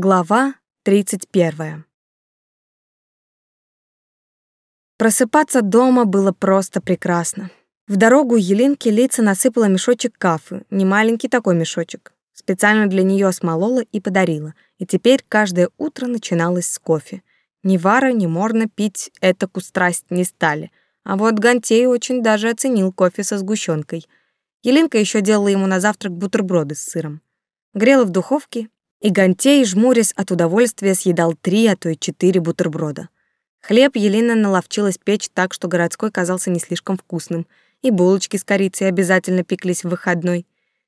Глава 31. Просыпаться дома было просто прекрасно. В дорогу Елинке Лица насыпала мешочек кафы, не маленький такой мешочек. Специально для нее смолола и подарила. И теперь каждое утро начиналось с кофе. Ни Вара, ни Морна пить эту страсть не стали. А вот Гантей очень даже оценил кофе со сгущенкой. Елинка еще делала ему на завтрак бутерброды с сыром. Грела в духовке и Гантей, жмурясь от удовольствия, съедал три, а то и четыре бутерброда. Хлеб Елена наловчилась печь так, что городской казался не слишком вкусным, и булочки с корицей обязательно пеклись в выходной.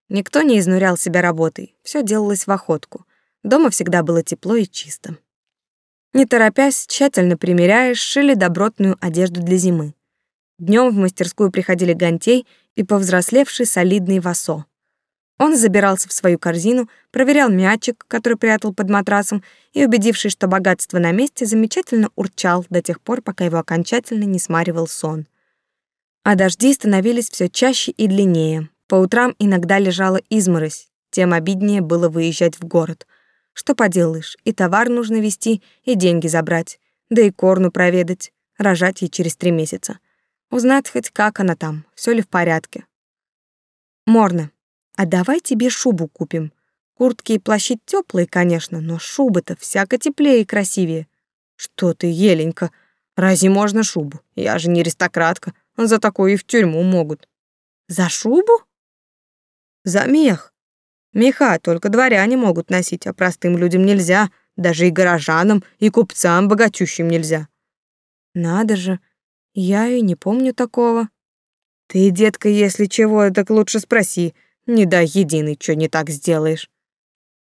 Никто не изнурял себя работой, все делалось в охотку. Дома всегда было тепло и чисто. Не торопясь, тщательно примеряя, шили добротную одежду для зимы. Днем в мастерскую приходили Гантей и повзрослевший солидный Васо. Он забирался в свою корзину, проверял мячик, который прятал под матрасом, и, убедившись, что богатство на месте, замечательно урчал до тех пор, пока его окончательно не смаривал сон. А дожди становились все чаще и длиннее. По утрам иногда лежала изморозь, тем обиднее было выезжать в город. Что поделаешь, и товар нужно везти, и деньги забрать, да и корну проведать, рожать ей через три месяца. Узнать хоть как она там, все ли в порядке. Морно, а давай тебе шубу купим. Куртки и плащи теплые, конечно, но шубы-то всяко теплее и красивее. Что ты, Еленька, разве можно шубу? Я же не аристократка, за такое и в тюрьму могут. За шубу? За мех. Меха только дворяне могут носить, а простым людям нельзя, даже и горожанам, и купцам богатющим нельзя. Надо же, я и не помню такого. Ты, детка, если чего, так лучше спроси. Не дай единый, что не так сделаешь.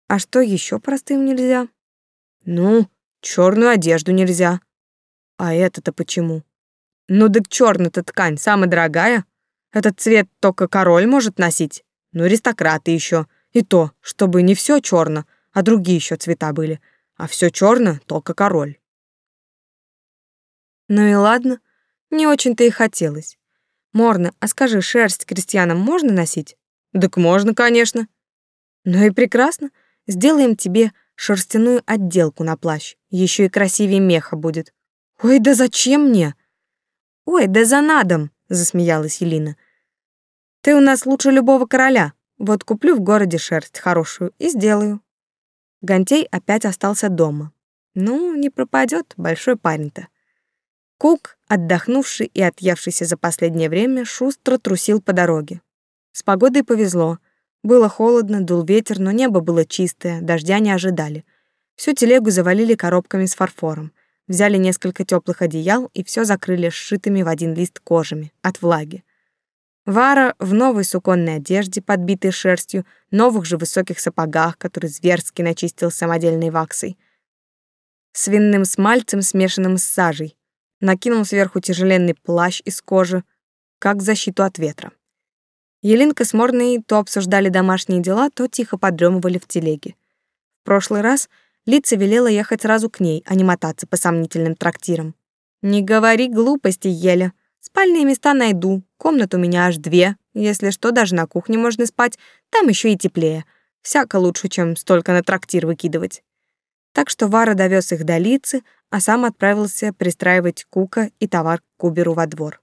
А что еще простым нельзя? Ну, черную одежду нельзя. А это-то почему? Ну да черная-то ткань самая дорогая. Этот цвет только король может носить. Ну, аристократы еще. И то, чтобы не все черно, а другие еще цвета были. А все черно только король. Ну и ладно, не очень-то и хотелось. Морна, а скажи, шерсть крестьянам можно носить? Так можно, конечно. Ну и прекрасно. Сделаем тебе шерстяную отделку на плащ. Еще и красивее меха будет. Ой, да зачем мне? Ой, да за надом, засмеялась Елина. Ты у нас лучше любого короля. Вот куплю в городе шерсть хорошую и сделаю. Гантей опять остался дома. Ну, не пропадет большой парень-то. Кук, отдохнувший и отъевшийся за последнее время, шустро трусил по дороге. С погодой повезло. Было холодно, дул ветер, но небо было чистое, дождя не ожидали. Всю телегу завалили коробками с фарфором. Взяли несколько теплых одеял и все закрыли сшитыми в один лист кожами от влаги. Вара в новой суконной одежде, подбитой шерстью, новых же высоких сапогах, которые зверски начистил самодельной ваксой. Свинным смальцем, смешанным с сажей. Накинул сверху тяжеленный плащ из кожи, как защиту от ветра. Елинка с Морной то обсуждали домашние дела, то тихо подремывали в телеге. В прошлый раз Лица велела ехать сразу к ней, а не мотаться по сомнительным трактирам. «Не говори глупости, Еля. Спальные места найду, комнат у меня аж две. Если что, даже на кухне можно спать, там еще и теплее. Всяко лучше, чем столько на трактир выкидывать». Так что Вара довез их до Лицы, а сам отправился пристраивать Кука и товар к Куберу во двор.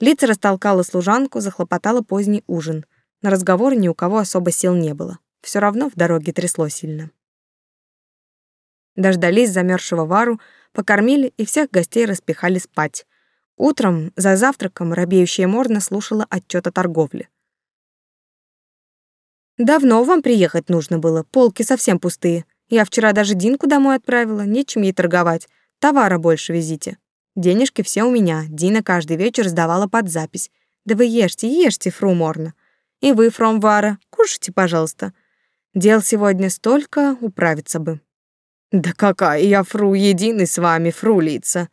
Лица растолкала служанку, захлопотала поздний ужин. На разговор ни у кого особо сил не было. Все равно в дороге трясло сильно. Дождались замерзшего Вару, покормили и всех гостей распихали спать. Утром за завтраком робеющая Морна слушала отчет о торговле. «Давно вам приехать нужно было, полки совсем пустые. Я вчера даже Динку домой отправила, нечем ей торговать. Товара больше везите». Денежки все у меня. Дина каждый вечер сдавала под запись. Да вы ешьте, ешьте, фру Морна. И вы, фром Вара, кушайте, пожалуйста. Дел сегодня столько, управиться бы. Да какая я фру единый с вами, фру лица.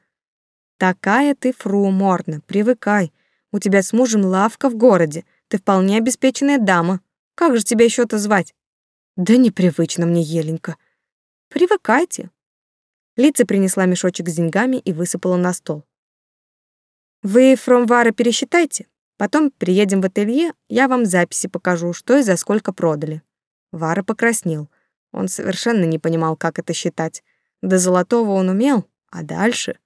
Такая ты фру Морна, привыкай. У тебя с мужем лавка в городе. Ты вполне обеспеченная дама. Как же тебя еще-то звать? Да непривычно мне, Еленька. Привыкайте, Лица принесла мешочек с деньгами и высыпала на стол. «Вы фромвара пересчитайте. Потом приедем в ателье, я вам записи покажу, что и за сколько продали». Вара покраснел. Он совершенно не понимал, как это считать. До золотого он умел, а дальше?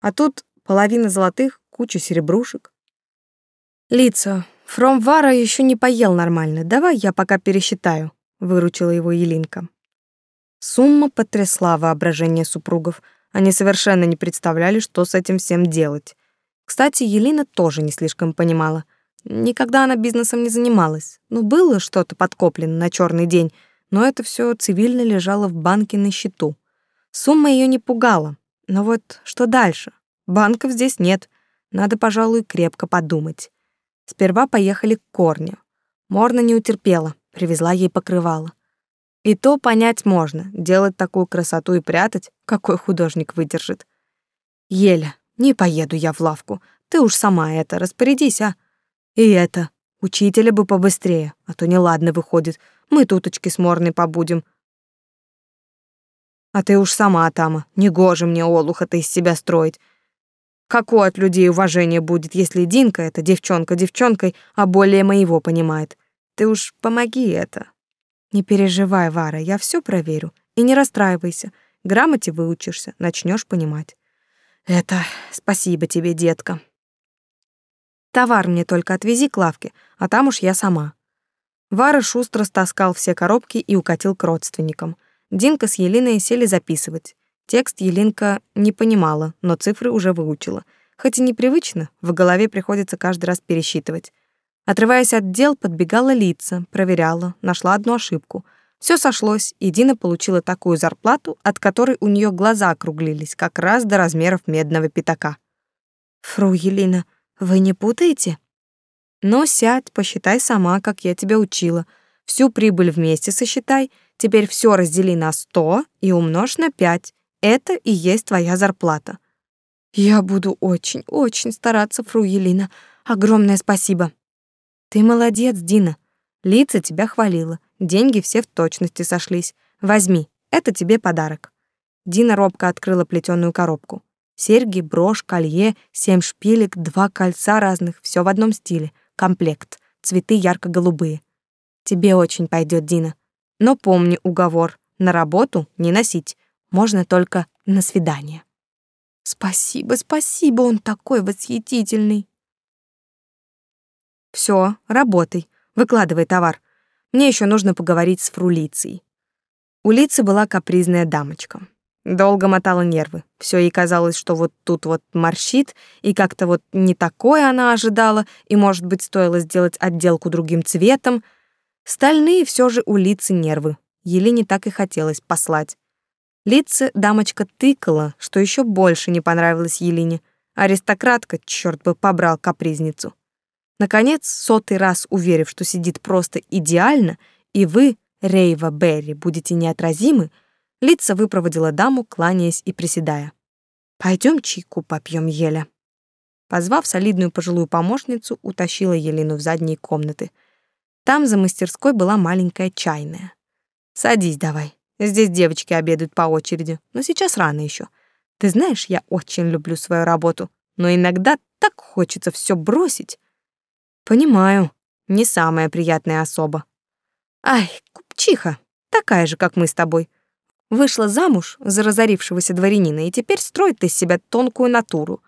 А тут половина золотых, куча серебрушек. Лица, Фромвара еще не поел нормально. Давай я пока пересчитаю, выручила его Елинка. Сумма потрясла воображение супругов. Они совершенно не представляли, что с этим всем делать. Кстати, Елена тоже не слишком понимала. Никогда она бизнесом не занималась. Ну, было что-то подкоплено на черный день, но это все цивильно лежало в банке на счету. Сумма ее не пугала. Но вот что дальше? Банков здесь нет. Надо, пожалуй, крепко подумать. Сперва поехали к корню. Морна не утерпела, привезла ей покрывало. И то понять можно, делать такую красоту и прятать, какой художник выдержит. Еля, не поеду я в лавку, ты уж сама это распорядись, а? И это, учителя бы побыстрее, а то неладно выходит, мы туточки с Морной побудем, а ты уж сама, Тама, негоже мне олуха-то из себя строить. Какое от людей уважение будет, если Динка эта девчонка девчонкой, а более моего понимает? Ты уж помоги это. Не переживай, Вара, я все проверю. И не расстраивайся. Грамоте выучишься, начнешь понимать. Это спасибо тебе, детка. Товар мне только отвези к лавке, а там уж я сама. Вара шустро стаскал все коробки и укатил к родственникам. Динка с Елиной сели записывать. Текст Елинка не понимала, но цифры уже выучила. Хоть и непривычно, в голове приходится каждый раз пересчитывать. Отрываясь от дел, подбегала лица, проверяла, нашла одну ошибку. Все сошлось, и Дина получила такую зарплату, от которой у нее глаза округлились, как раз до размеров медного пятака. «Фру Елена, вы не путаете?» «Ну, сядь, посчитай сама, как я тебя учила. Всю прибыль вместе сосчитай — Теперь все раздели на сто и умножь на пять. Это и есть твоя зарплата. Я буду очень, очень стараться, фру Елина. Огромное спасибо. Ты молодец, Дина. Лица тебя хвалила. Деньги все в точности сошлись. Возьми, это тебе подарок. Дина робко открыла плетеную коробку. Серьги, брошь, колье, семь шпилек, два кольца разных, все в одном стиле. Комплект. Цветы ярко-голубые. Тебе очень пойдет, Дина. Но помни уговор, на работу не носить, можно только на свидание. Спасибо, спасибо, он такой восхитительный. Все, работай, выкладывай товар. Мне еще нужно поговорить с фрулицией. У Лицы была капризная дамочка. Долго мотала нервы. Все ей казалось, что вот тут вот морщит, и как-то вот не такое она ожидала, и, может быть, стоило сделать отделку другим цветом — Стальные все же у Лицы нервы. Елене так и хотелось послать. Лица дамочка тыкала, что еще больше не понравилось Елене. Аристократка, черт бы побрал капризницу. Наконец, сотый раз уверив, что сидит просто идеально, и вы, Рейва Берри, будете неотразимы, Лица выпроводила даму, кланяясь и приседая. Пойдем чайку попьем, Еля. Позвав солидную пожилую помощницу, утащила Елену в задние комнаты — там за мастерской была маленькая чайная. Садись давай. Здесь девочки обедают по очереди, но сейчас рано еще. Ты знаешь, я очень люблю свою работу, но иногда так хочется все бросить. Понимаю, не самая приятная особа. Ай, купчиха, такая же, как мы с тобой. Вышла замуж за разорившегося дворянина и теперь строит из себя тонкую натуру.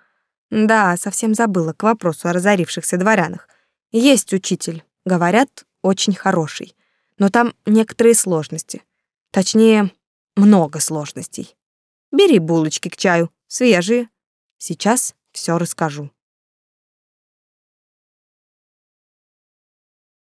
Да, совсем забыла к вопросу о разорившихся дворянах. Есть учитель, говорят, очень хороший, но там некоторые сложности. Точнее, много сложностей. Бери булочки к чаю, свежие. Сейчас все расскажу.